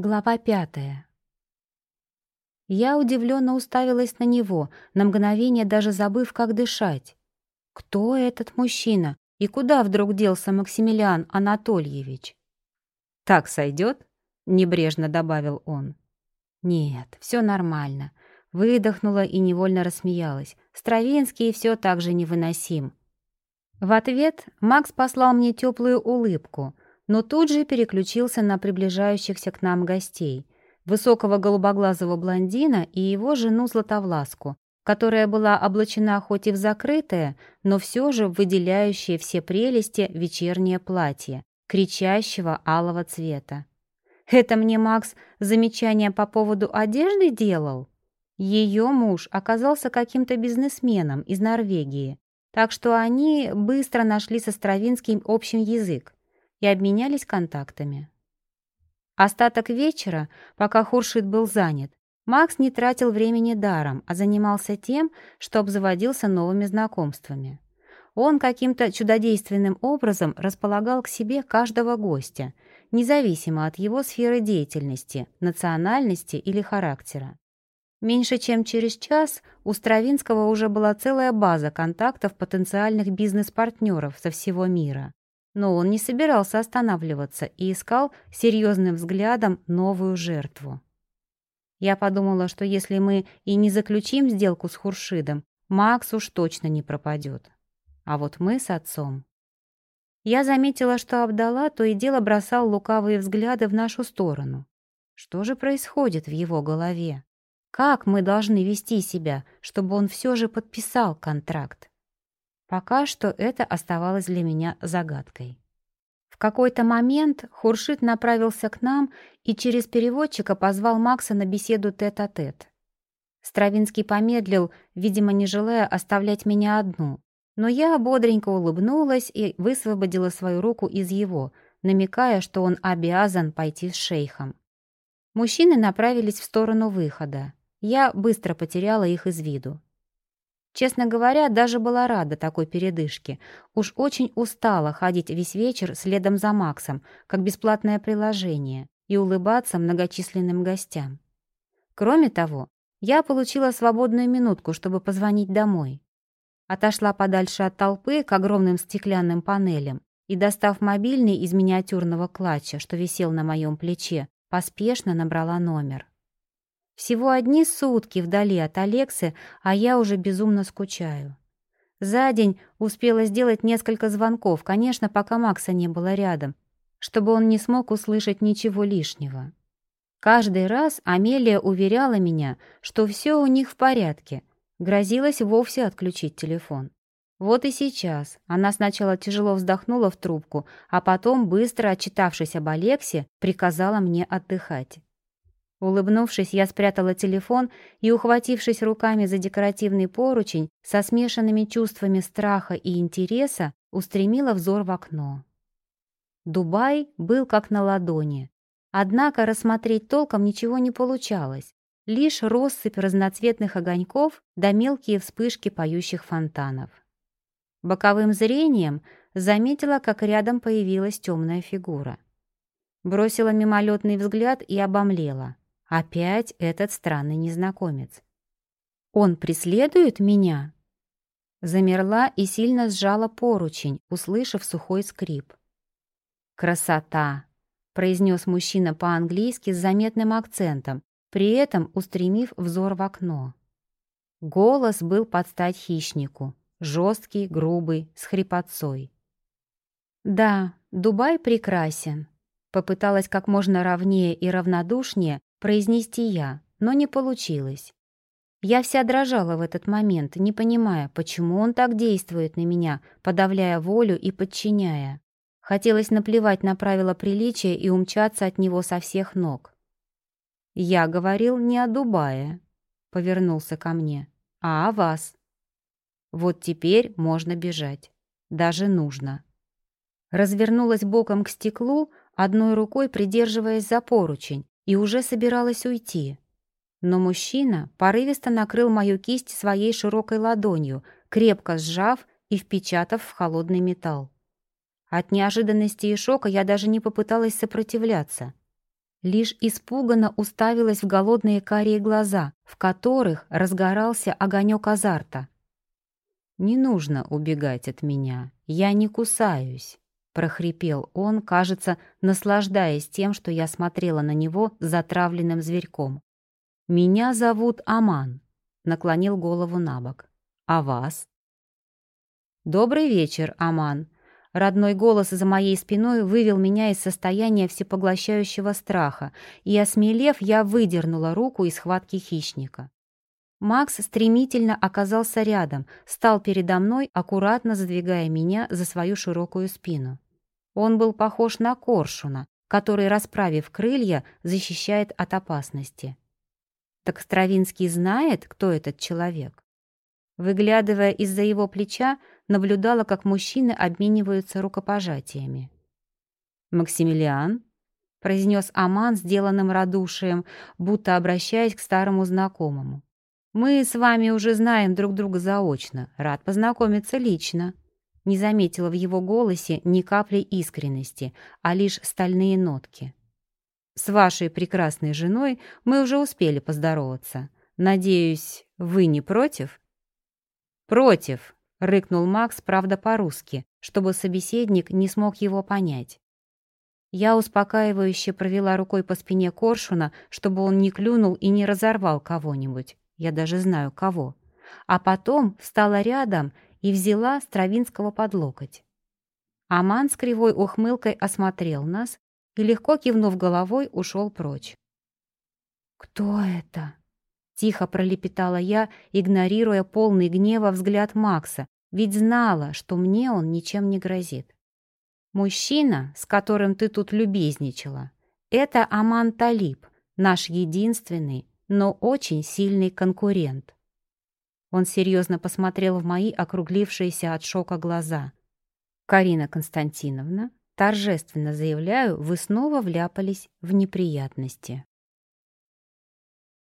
Глава пятая. Я удивленно уставилась на него, на мгновение даже забыв, как дышать. Кто этот мужчина и куда вдруг делся Максимилиан Анатольевич? «Так сойдет?» — небрежно добавил он. «Нет, все нормально». Выдохнула и невольно рассмеялась. Стравинский все так же невыносим. В ответ Макс послал мне теплую улыбку — но тут же переключился на приближающихся к нам гостей, высокого голубоглазого блондина и его жену Златовласку, которая была облачена хоть и в закрытое, но все же выделяющее все прелести вечернее платье, кричащего алого цвета. «Это мне Макс замечание по поводу одежды делал?» Ее муж оказался каким-то бизнесменом из Норвегии, так что они быстро нашли со Стравинским общий язык и обменялись контактами. Остаток вечера, пока Хуршит был занят, Макс не тратил времени даром, а занимался тем, что обзаводился новыми знакомствами. Он каким-то чудодейственным образом располагал к себе каждого гостя, независимо от его сферы деятельности, национальности или характера. Меньше чем через час у Стравинского уже была целая база контактов потенциальных бизнес-партнеров со всего мира но он не собирался останавливаться и искал серьезным взглядом новую жертву. Я подумала, что если мы и не заключим сделку с Хуршидом, Макс уж точно не пропадет. А вот мы с отцом. Я заметила, что Абдала то и дело бросал лукавые взгляды в нашу сторону. Что же происходит в его голове? Как мы должны вести себя, чтобы он все же подписал контракт? Пока что это оставалось для меня загадкой. В какой-то момент Хуршит направился к нам и через переводчика позвал Макса на беседу тет-а-тет. -тет. Стравинский помедлил, видимо, не желая оставлять меня одну, но я бодренько улыбнулась и высвободила свою руку из его, намекая, что он обязан пойти с шейхом. Мужчины направились в сторону выхода. Я быстро потеряла их из виду. Честно говоря, даже была рада такой передышке. Уж очень устала ходить весь вечер следом за Максом, как бесплатное приложение, и улыбаться многочисленным гостям. Кроме того, я получила свободную минутку, чтобы позвонить домой. Отошла подальше от толпы к огромным стеклянным панелям и, достав мобильный из миниатюрного клатча, что висел на моем плече, поспешно набрала номер. Всего одни сутки вдали от Алексы, а я уже безумно скучаю. За день успела сделать несколько звонков, конечно, пока Макса не было рядом, чтобы он не смог услышать ничего лишнего. Каждый раз Амелия уверяла меня, что все у них в порядке, грозилась вовсе отключить телефон. Вот и сейчас она сначала тяжело вздохнула в трубку, а потом, быстро отчитавшись об Алексе, приказала мне отдыхать. Улыбнувшись, я спрятала телефон и, ухватившись руками за декоративный поручень, со смешанными чувствами страха и интереса, устремила взор в окно. Дубай был как на ладони. Однако рассмотреть толком ничего не получалось. Лишь россыпь разноцветных огоньков да мелкие вспышки поющих фонтанов. Боковым зрением заметила, как рядом появилась темная фигура. Бросила мимолетный взгляд и обомлела. Опять этот странный незнакомец. «Он преследует меня?» Замерла и сильно сжала поручень, услышав сухой скрип. «Красота!» — произнес мужчина по-английски с заметным акцентом, при этом устремив взор в окно. Голос был под стать хищнику, жесткий, грубый, с хрипотцой. «Да, Дубай прекрасен», — попыталась как можно ровнее и равнодушнее произнести я, но не получилось. Я вся дрожала в этот момент, не понимая, почему он так действует на меня, подавляя волю и подчиняя. Хотелось наплевать на правила приличия и умчаться от него со всех ног. «Я говорил не о Дубае», — повернулся ко мне, — «а о вас». Вот теперь можно бежать. Даже нужно. Развернулась боком к стеклу, одной рукой придерживаясь за поручень, и уже собиралась уйти. Но мужчина порывисто накрыл мою кисть своей широкой ладонью, крепко сжав и впечатав в холодный металл. От неожиданности и шока я даже не попыталась сопротивляться. лишь испуганно уставилась в голодные карие глаза, в которых разгорался огонек азарта. «Не нужно убегать от меня, я не кусаюсь», — прохрипел он, кажется, наслаждаясь тем, что я смотрела на него затравленным зверьком. «Меня зовут Аман», — наклонил голову на бок. «А вас?» «Добрый вечер, Аман», Родной голос за моей спиной вывел меня из состояния всепоглощающего страха, и, осмелев, я выдернула руку из схватки хищника. Макс стремительно оказался рядом, стал передо мной, аккуратно задвигая меня за свою широкую спину. Он был похож на коршуна, который, расправив крылья, защищает от опасности. Так Стравинский знает, кто этот человек? Выглядывая из-за его плеча, наблюдала, как мужчины обмениваются рукопожатиями. «Максимилиан?» — произнес Аман сделанным радушием, будто обращаясь к старому знакомому. «Мы с вами уже знаем друг друга заочно. Рад познакомиться лично». Не заметила в его голосе ни капли искренности, а лишь стальные нотки. «С вашей прекрасной женой мы уже успели поздороваться. Надеюсь, вы не против?» «Против!» — рыкнул Макс, правда, по-русски, чтобы собеседник не смог его понять. Я успокаивающе провела рукой по спине коршуна, чтобы он не клюнул и не разорвал кого-нибудь. Я даже знаю, кого. А потом встала рядом и взяла Стравинского под локоть. Аман с кривой ухмылкой осмотрел нас и, легко кивнув головой, ушел прочь. «Кто это?» Тихо пролепетала я, игнорируя полный гнева взгляд Макса, ведь знала, что мне он ничем не грозит. «Мужчина, с которым ты тут любезничала, это Аман Талиб, наш единственный, но очень сильный конкурент». Он серьезно посмотрел в мои округлившиеся от шока глаза. «Карина Константиновна, торжественно заявляю, вы снова вляпались в неприятности».